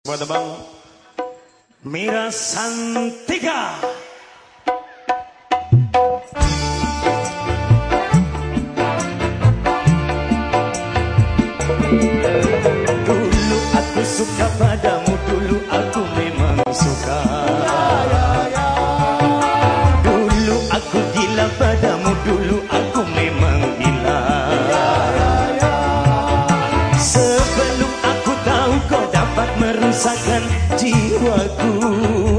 Buat abang Mira Santika dapat merusakkan jiwaku.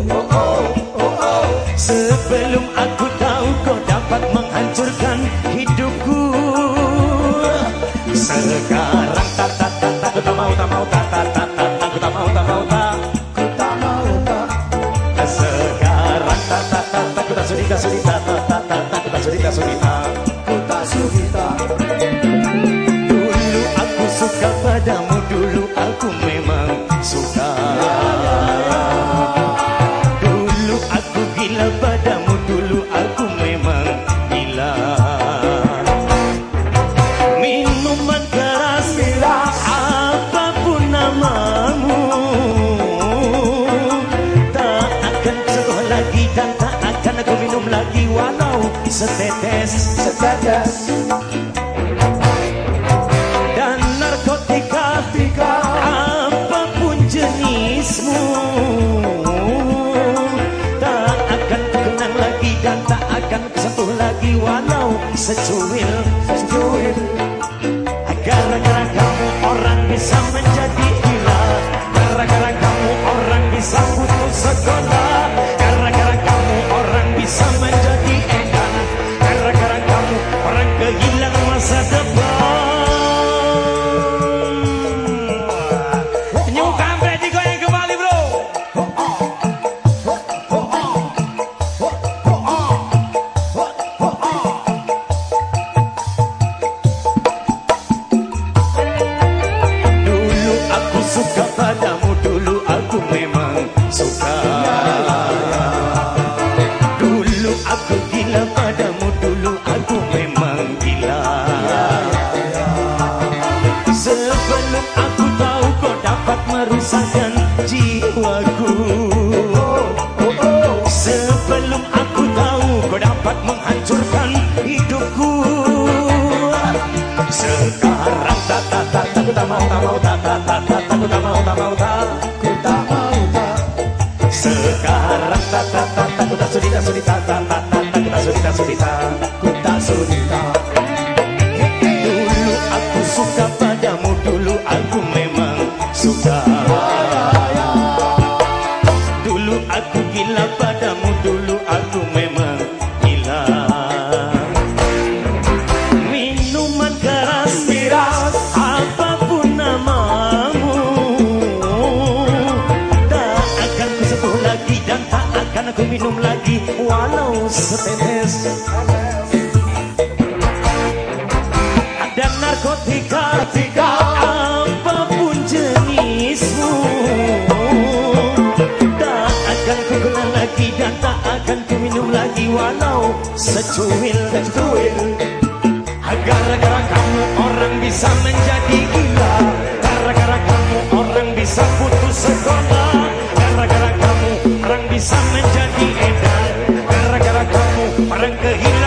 Oh, oh, oh, oh. Sebelum aku tahu kau dapat menghancurkan hidupku. Sekarang tak tak tak tak tak mau tak mau tak tak tak tak Aku tak mau tak mau tak Aku tak mau tak Sekarang tak tak tak tak Aku tak sudi tak sudi tak tak tak tak tak sudi tak sudi tak Aku tak aku minum lagi Walau setetes. Setetes. Dan narkotika apa pun jenismu tak akan kenang lagi dan tak akan ku sentuh lagi walau secuil. Secuil Oh. Dapat merusakkan jiwaku Sebelum aku tahu kau dapat menghancurkan hidupku Sekarang tak tak tak tak tak mau tak mau tak tak tak tak aku tak mau tak mau tak tak mau tak Sekarang tak tak tak tak tak sudi tak sudi tak tak tak tak aku tak sudi tak sudi tak minum lagi Walau setetes. Ada narkotika apa pun jenismu. Tak akan ku kenal lagi dan tak akan ku minum lagi walau secuil secuil gara-gara kamu orang bisa menjadi bisa menjadi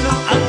Sebelum aku